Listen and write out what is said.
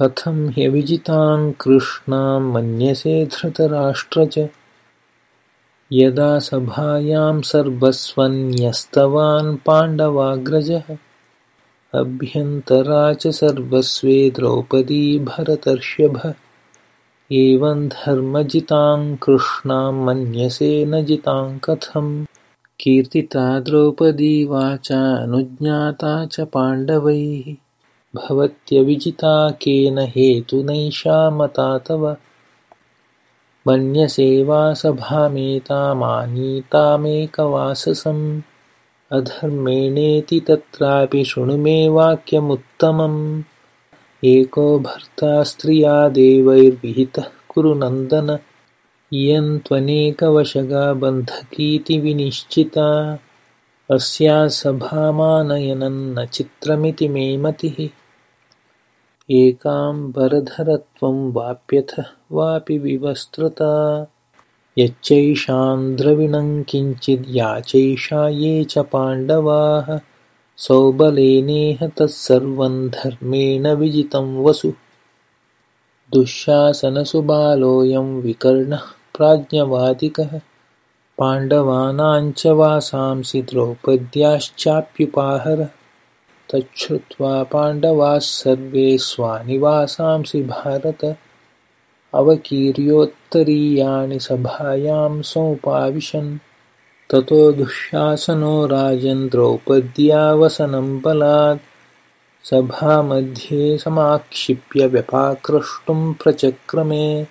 कथं ह्यविजितान् कृष्णां मन्यसे धृतराष्ट्र च यदा सभायां सर्वस्वन्यस्तवान् पाण्डवाग्रजः। अभ्यन्तरा च सर्वस्वे द्रौपदी भरतर्षभ। एवं धर्मजितां कृष्णां मन्यसे न जितां कथम्। कीर्तिता द्रौपदी वाचा अनुज्ञाता च पाण्डवैः भवत्यविजिता केन हेतुनैषा मता तव। मन्यसे वा सभामेतामानीतामेकवाससम् अधर्मेणेति तत्रापि शृणु मे वाक्यमुत्तमम्। एको भर्ता स्त्रिया देवैर्विहितः कुरु नन्दन। इयं त्वनेकवशगा बन्धकीति विनिश्चिता अस्या सभामानयनं न चित्रमिति मे मतिः एकाम्बरधरत्वं वाप्यथ वापि विवस्त्रता। यच्चैषां द्रविणं किञ्चिद्याचैषा ये च पाण्डवाः। सौबलेनेह तत्सर्वं धर्मेण विजितं वसु। दुःशासनसुबालोऽयं विकर्णः प्राज्ञवादिकः। पाण्डवानाञ्च वासांसि द्रौपद्याश्चाप्युपाहर तच्छ्रुत्वा पाण्डवाः सर्वे स्वानिवासांसि भारत। अवकीर्योत्तरीयाणि सभायां समुपाविशन्। ततो दुःशासनो राजन् द्रौपद्यावसनं बलात्। सभामध्ये समाक्षिप्य व्यपाकृष्टुं प्रचक्रमे